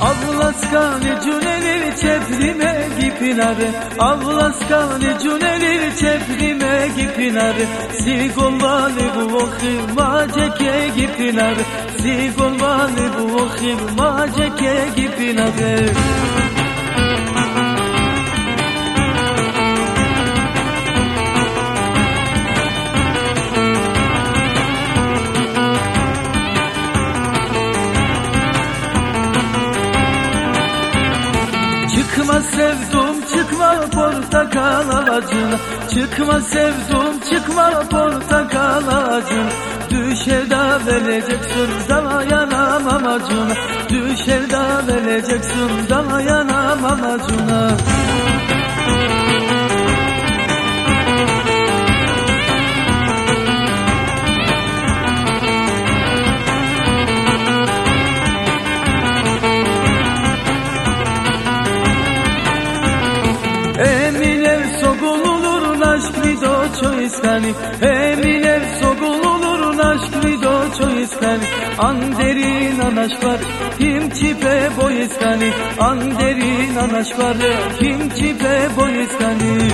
Avlaskani cünelir çeprime gipinarı. Avlaskani cünelir çeprime gipinarı. Sigolvani bu okhirma ceke gipinarı. Sigolvani bu okhirma ceke gipinarı. Sevdum çıkma portakal ağacına. Çıkma sevdum çıkma portakal ağacına. Düşer da vereceksin dayanamam acına Düşer da vereceksin dayanamam acına video çoistani Eminer sogululur aşk video çoistani Anderin anaş var kim çipe boyistani Anderin anaş var kim çipe boyistani